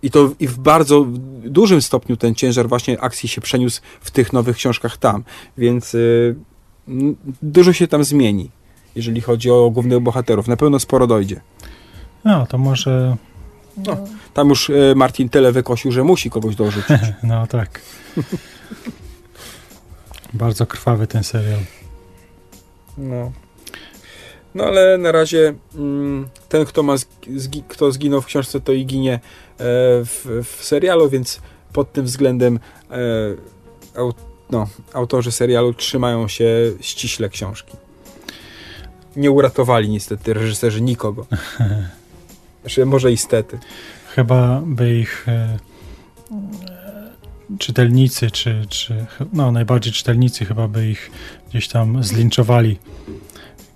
i to i w bardzo dużym stopniu ten ciężar właśnie akcji się przeniósł w tych nowych książkach tam, więc y, dużo się tam zmieni, jeżeli chodzi o głównych bohaterów. Na pewno sporo dojdzie. No, to może... Tam już y, Martin tyle wykosił, że musi kogoś dorzucić. No tak. Bardzo krwawy ten serial. No. No ale na razie mm, ten, kto, ma zg- zgi- kto zginął w książce, to i ginie e, w, w serialu, więc pod tym względem e, no, autorzy serialu trzymają się ściśle książki. Nie uratowali niestety reżyserzy nikogo. Znaczy, może i stety. Chyba by ich e, czytelnicy, czy, czy no najbardziej czytelnicy chyba by ich gdzieś tam zlinczowali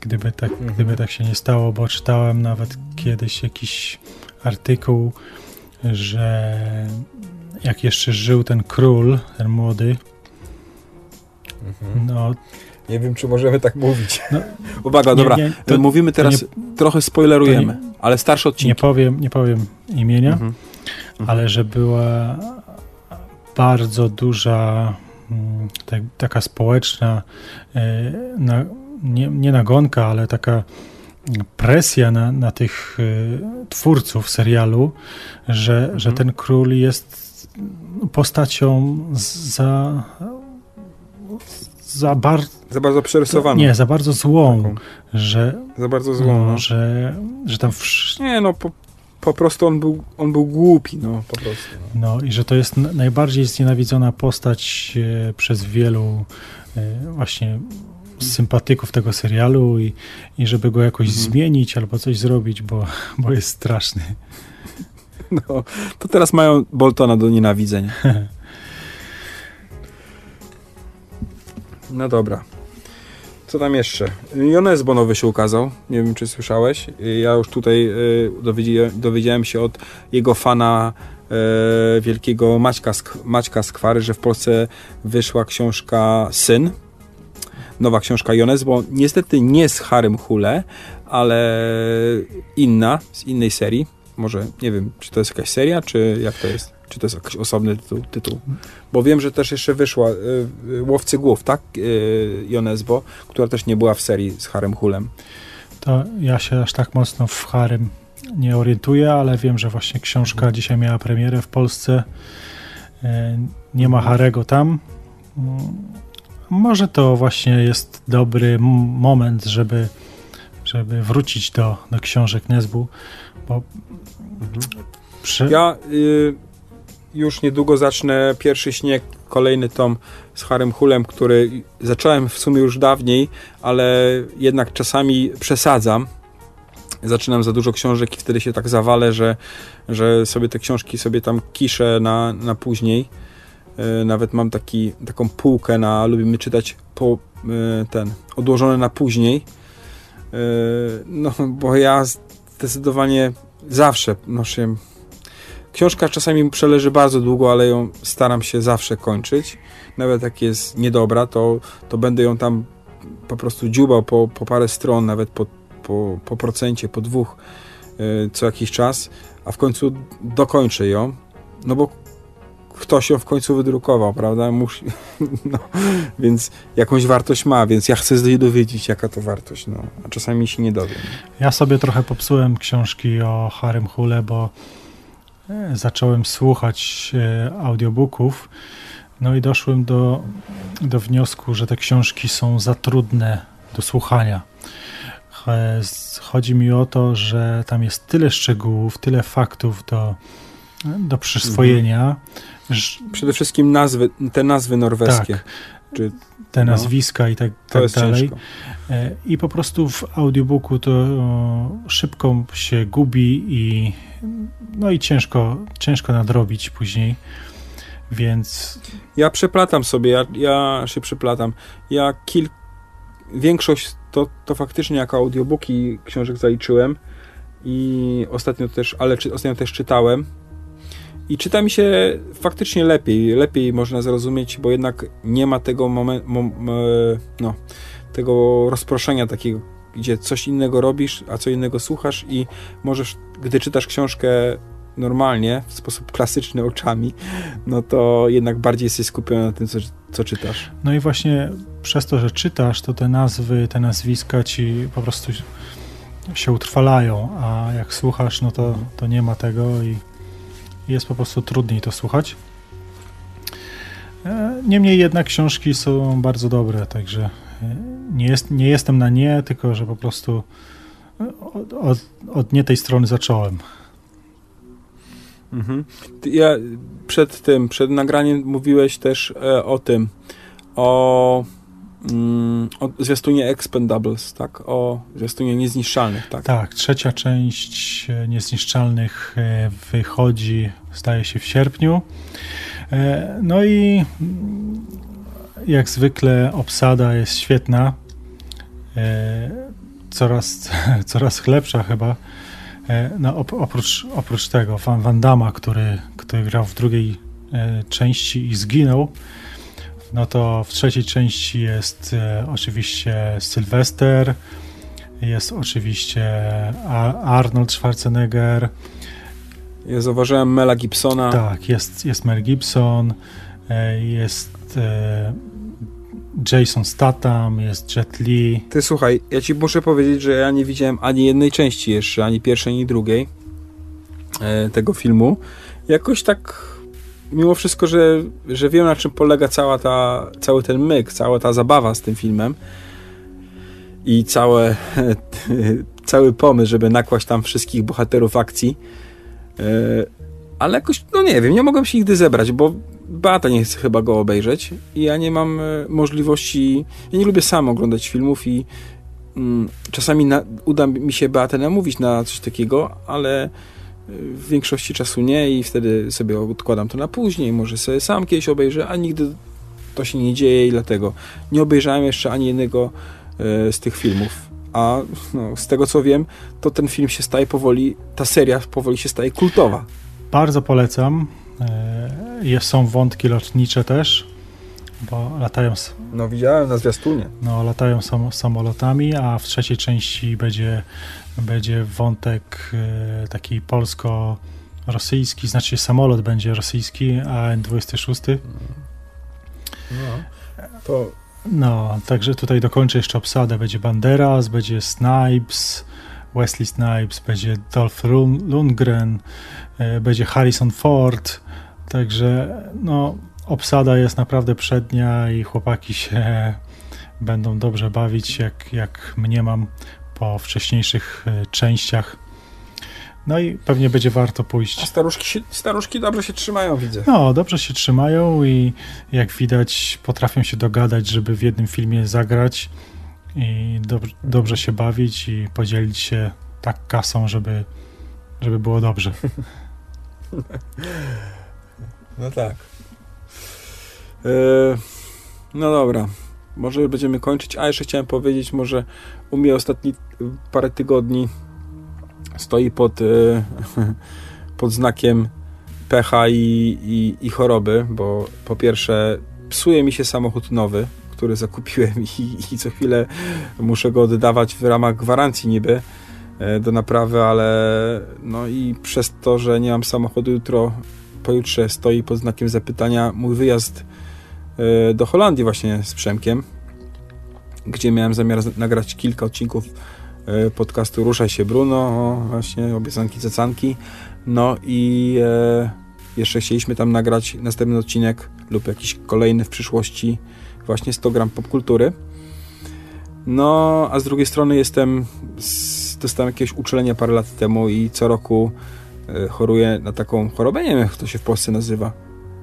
gdyby tak, Mhm. gdyby tak się nie stało, bo czytałem nawet kiedyś jakiś artykuł, że jak jeszcze żył ten król, ten młody, no Nie wiem, czy możemy tak mówić. No. Uwaga, Nie, dobra. nie, to- Mówimy teraz, trochę spoilerujemy, ale starsze nie odcinki. powiem, nie powiem imienia, Mhm. ale że była bardzo duża mm, tak, taka społeczna e, na, nie, nie nagonka, ale taka presja na, na tych e, twórców serialu, że, że ten król jest postacią za za bardzo Za bardzo przerysowaną. nie, za bardzo złą, Taką. że, Za bardzo złą. no, że, że tam wsz- Nie, no po, po prostu on był, on był głupi, no po prostu. No. No i że to jest najbardziej znienawidzona postać e, przez wielu e, właśnie sympatyków tego serialu i, i żeby go jakoś Mhm. zmienić albo coś zrobić, bo, bo jest straszny. No, to teraz mają Boltona do nienawidzenia. No dobra. Co tam jeszcze? Jonesbo nowy się ukazał. Nie wiem, czy słyszałeś. Ja już tutaj y, dowiedziałem, się od jego fana e, wielkiego Maćka, Maćka Skwary, że w Polsce wyszła książka Syn. Nowa książka Jonesbo. Niestety nie z Harym Hule, ale inna, z innej serii. Może, nie wiem, czy to jest jakaś seria, czy jak to jest? Czy to jest jakiś osobny tytuł? tytuł? Bo wiem, że też jeszcze wyszła y, y, Łowcy Głów, tak? Y, Jonesbo, która też nie była w serii z Harem Hulem. To ja się aż tak mocno w Harym nie orientuję, ale wiem, że właśnie książka dzisiaj miała premierę w Polsce. E, Nie ma Harego tam. Mm, Może to właśnie jest dobry moment, żeby, żeby wrócić do, do książek Nesbu, bo przy, Ja y, już niedługo zacznę pierwszy śnieg, kolejny tom z Harem Hulem, który zacząłem w sumie już dawniej, ale jednak czasami przesadzam. Zaczynam za dużo książek i wtedy się tak zawalę, że, że sobie te książki sobie tam kiszę na, na później. Y, Nawet mam taki, taką półkę na lubimy czytać po, y, ten odłożone na później. Y, No, bo ja zdecydowanie zawsze noszę Książka czasami mi przeleży bardzo długo, ale ją staram się zawsze kończyć. Nawet jak jest niedobra, to, to będę ją tam po prostu dziubał po, po parę stron, nawet po, po, po procencie, po dwóch yy, co jakiś czas, a w końcu dokończę ją, no bo ktoś ją w końcu wydrukował, prawda? Musi, no, więc jakąś wartość ma, więc ja chcę się dowiedzieć, jaka to wartość, no, a czasami się nie dowiem. Ja sobie trochę popsułem książki o Harym Hule, bo e, zacząłem słuchać e, audiobooków, no i doszłem do, do wniosku, że te książki są za trudne do słuchania. E, Chodzi mi o to, że tam jest tyle szczegółów, tyle faktów do, do przyswojenia, że Przede wszystkim nazwy, te nazwy norweskie. Tak. Czy te No. nazwiska i tak, tak dalej. ciężko. E, I po prostu w audiobooku to szybko się gubi i no i ciężko, ciężko nadrobić później. Więc Ja przeplatam sobie, ja, ja się przeplatam. Ja kil... Większość to, to faktycznie jako audiobooki książek zaliczyłem i ostatnio też, ale czy, ostatnio też czytałem. I czyta mi się faktycznie lepiej. Lepiej można zrozumieć, bo jednak nie ma tego momentu, no, tego rozproszenia takiego, gdzie coś innego robisz, a co innego słuchasz i możesz, gdy czytasz książkę normalnie, w sposób klasyczny oczami, no to jednak bardziej jesteś skupiony na tym, co, co czytasz. no i właśnie przez to, że czytasz, to te nazwy, te nazwiska ci po prostu się utrwalają, a jak słuchasz, no to, to nie ma tego i jest po prostu trudniej to słuchać. E, Niemniej jednak książki są bardzo dobre, także e, nie, jest, nie jestem na nie, tylko że po prostu e, od, od, od nie tej strony zacząłem. Mhm. Ja przed tym, przed nagraniem mówiłeś też o tym, o, mm, o zwiastunie Expendables, tak? O zwiastunie Niezniszczalnych, tak? Tak, trzecia część e, Niezniszczalnych e, wychodzi, zdaje się, w sierpniu. E, No i mm, jak zwykle obsada jest świetna. Coraz, coraz chlebsza chyba. No, oprócz, oprócz tego Van, Van Damme, który, który grał w drugiej części i zginął, no to w trzeciej części jest e, oczywiście Sylwester, jest oczywiście Arnold Schwarzenegger. Ja zauważyłem Mela Gibsona. Tak, jest, jest Mel Gibson, jest Jason Statham, jest Jet Li. Ty słuchaj, ja ci muszę powiedzieć, że ja nie widziałem ani jednej części jeszcze, ani pierwszej, ani drugiej e, tego filmu. Jakoś tak mimo wszystko, że, że wiem na czym polega cała ta, cały ten myk, cała ta zabawa z tym filmem i całe, cały pomysł, żeby nakłaść tam wszystkich bohaterów akcji. E, ale jakoś, no nie wiem, nie mogłem się nigdy zebrać, bo Beata nie chce chyba go obejrzeć i ja nie mam e, możliwości, ja nie lubię sam oglądać filmów i mm, czasami na, uda mi się Beatę namówić na coś takiego, ale w większości czasu nie i wtedy sobie odkładam to na później, może sobie sam kiedyś obejrzę, a nigdy to się nie dzieje i dlatego nie obejrzałem jeszcze ani jednego e, z tych filmów. A no, z tego co wiem, to ten film się staje powoli, ta seria powoli się staje kultowa. Bardzo polecam. E, są wątki lotnicze też, bo latają. No widziałem na zwiastunie. No latają sam, samolotami, a w trzeciej części będzie, będzie wątek e, taki polsko-rosyjski, znaczy samolot będzie rosyjski, a N26. No, to... No, także tutaj dokończę jeszcze obsadę. Będzie Banderas, będzie Snipes, Wesley Snipes, będzie Dolph Lundgren, e, będzie Harrison Ford, także no, obsada jest naprawdę przednia i chłopaki się będą dobrze bawić, jak, jak mniemam po wcześniejszych e, częściach. No i pewnie będzie warto pójść. A staruszki, staruszki dobrze się trzymają, widzę. No, dobrze się trzymają i jak widać potrafią się dogadać, żeby w jednym filmie zagrać i dobrze, dobrze się bawić i podzielić się tak kasą, żeby, żeby było dobrze. No tak. E, no dobra. Może będziemy kończyć. A jeszcze chciałem powiedzieć, może u mnie ostatni parę tygodni stoi pod, e, pod znakiem pecha i, i, i choroby, bo po pierwsze psuje mi się samochód nowy, który zakupiłem i, i co chwilę muszę go oddawać w ramach gwarancji niby e, do naprawy, ale no i przez to, że nie mam samochodu jutro, pojutrze stoi pod znakiem zapytania mój wyjazd e, do Holandii właśnie z Przemkiem, gdzie miałem zamiar nagrać kilka odcinków e, podcastu Ruszaj się Bruno, właśnie obiecanki cecanki, no i jeszcze chcieliśmy tam nagrać następny odcinek lub jakiś kolejny w przyszłości właśnie 100 gram popkultury. No, a z drugiej strony jestem, dostałem jakieś uczulenie parę lat temu i co roku e, choruję na taką chorobę, nie wiem jak to się w Polsce nazywa.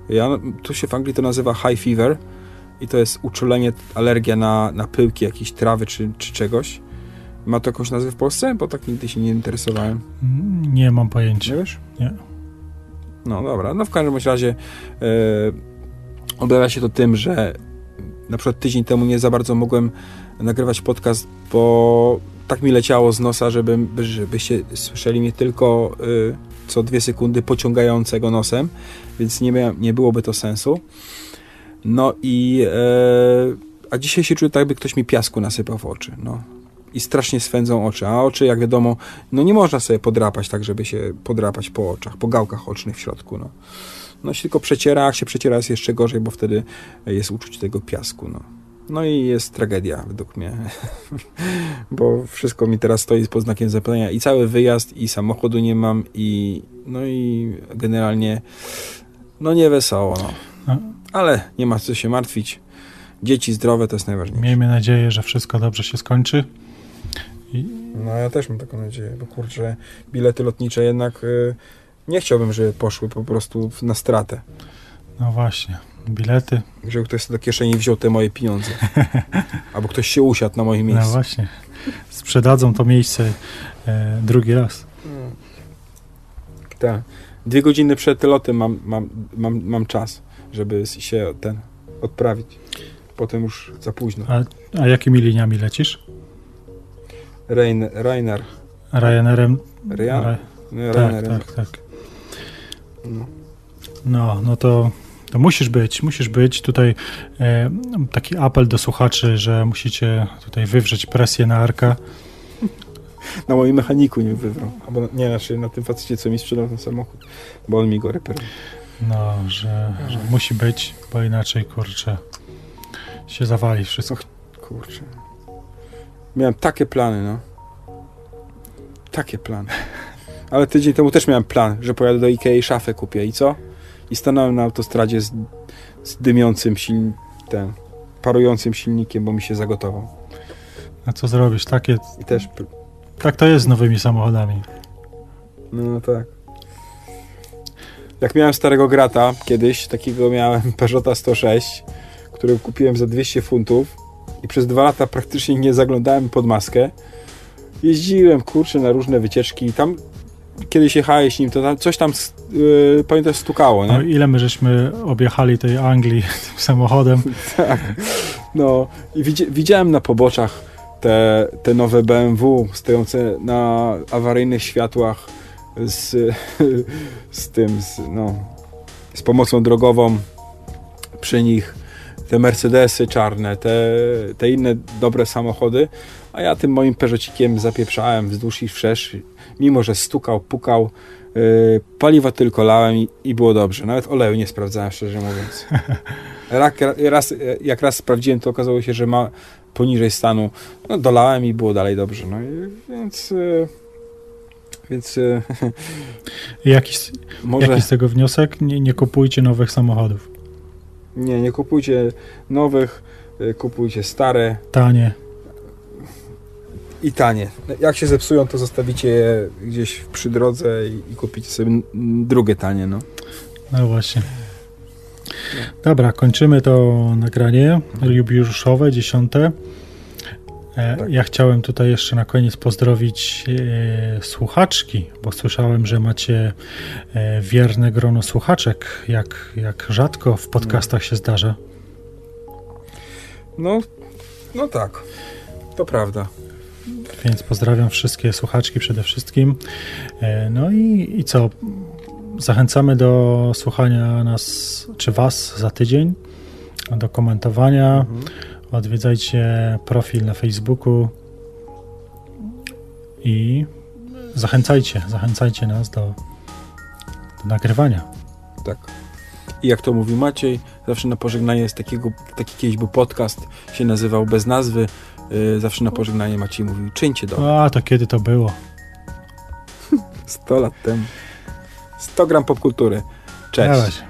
Ja, tu się w Anglii to nazywa high fever i to jest uczulenie, alergia na, na pyłki, jakieś trawy czy, czy czegoś. Ma to jakąś nazwę w Polsce? Bo tak nigdy się nie interesowałem. Nie mam pojęcia. Nie wiesz? Nie. No dobra, no w każdym razie yy, objawia się to tym, że na przykład tydzień temu nie za bardzo mogłem nagrywać podcast, bo tak mi leciało z nosa, żeby, żebyście słyszeli mnie tylko y, co dwie sekundy pociągającego nosem, więc nie, mia, nie byłoby to sensu. No i e, a dzisiaj się czuję tak, jakby ktoś mi piasku nasypał w oczy. No. I strasznie swędzą oczy. A oczy, jak wiadomo, no nie można sobie podrapać tak, żeby się podrapać po oczach, po gałkach ocznych w środku. No. No się tylko przeciera, jak się przeciera jest jeszcze gorzej, bo wtedy jest uczuć tego piasku. No. No i jest tragedia według mnie, bo wszystko mi teraz stoi pod znakiem zapytania i cały wyjazd, i samochodu nie mam, i no i generalnie no nie wesoło, no. Ale nie ma co się martwić. Dzieci zdrowe to jest najważniejsze. Miejmy nadzieję, że wszystko dobrze się skończy. I... No ja też mam taką nadzieję, bo kurczę, bilety lotnicze jednak... Yy, nie chciałbym, żeby poszły po prostu na stratę. No właśnie, bilety. Żeby ktoś do kieszeni wziął te moje pieniądze. Albo ktoś się usiadł na moim miejscu. No właśnie. Sprzedadzą to miejsce e, drugi raz. Hmm. Tak. Dwie godziny przed lotem mam, mam, mam, mam czas, żeby się ten odprawić. Potem już za późno. A, a jakimi liniami lecisz? Rain, Rainer. Ryanerem. Ryan? Nie, tak, Rainerem. tak, tak. No. No, no to, to musisz być, musisz być. Tutaj e, taki apel do słuchaczy, że musicie tutaj wywrzeć presję na Arka. Na moim mechaniku nie wybrał. Albo nie, znaczy na tym facecie, co mi sprzedał ten samochód. Bo on mi go reperuje. No, że, że musi być, bo inaczej, kurczę, się zawali wszystko. Kurczę. Miałem takie plany, no. Takie plany. Ale tydzień temu też miałem plan, że pojadę do Ikei i szafę kupię. I co? I stanąłem na autostradzie z, z dymiącym siln... ten... parującym silnikiem, bo mi się zagotował. A co zrobisz? Takie, I też... tak to jest z nowymi samochodami. No tak. Jak miałem starego grata kiedyś, takiego miałem Peugeota 106, który kupiłem za 200 funtów i przez dwa lata praktycznie nie zaglądałem pod maskę. Jeździłem, kurczę, na różne wycieczki i tam kiedyś jechałeś nim, to tam coś tam, yy, pamiętasz, stukało, No nie? ile my żeśmy objechali tej Anglii tym samochodem. No i widzi, widziałem na poboczach te, te nowe BMW stojące na awaryjnych światłach z, z tym, z, no, z pomocą drogową przy nich, te Mercedesy czarne, te, te inne dobre samochody, a ja tym moim Peugeotikiem zapieprzałem wzdłuż i wszerz, mimo że stukał, pukał, yy, paliwa tylko lałem i, i było dobrze. Nawet oleju nie sprawdzałem, szczerze mówiąc. Rak, raz, jak raz sprawdziłem, to okazało się, że ma poniżej stanu. No, dolałem i było dalej dobrze. No i więc. e, Więc e, Jakiś, może. jaki z tego wniosek? Nie, nie kupujcie nowych samochodów. Nie, nie kupujcie nowych, e, kupujcie stare Tanie. i tanie. Jak się zepsują, to zostawicie je gdzieś przy drodze i, i kupicie sobie drugie tanie. No. No właśnie. Dobra, kończymy to nagranie jubileuszowe, dziesiąte. E, Tak. Ja chciałem tutaj jeszcze na koniec pozdrowić e, słuchaczki, bo słyszałem, że macie e, wierne grono słuchaczek, jak, jak rzadko w podcastach się zdarza. no, no tak, to prawda. Więc pozdrawiam wszystkie słuchaczki przede wszystkim. E, No i, i co? Zachęcamy do słuchania nas czy Was za tydzień, do komentowania. Mhm. Odwiedzajcie profil na Facebooku i zachęcajcie, zachęcajcie nas do, do nagrywania. Tak. I jak to mówi Maciej, zawsze na pożegnanie jest takiego, taki kiedyś był podcast, się nazywał bez nazwy. Yy, zawsze na pożegnanie Maciej mówił, czyńcie dobro. A, to kiedy to było? 100 lat temu. 100 gram popkultury. Cześć.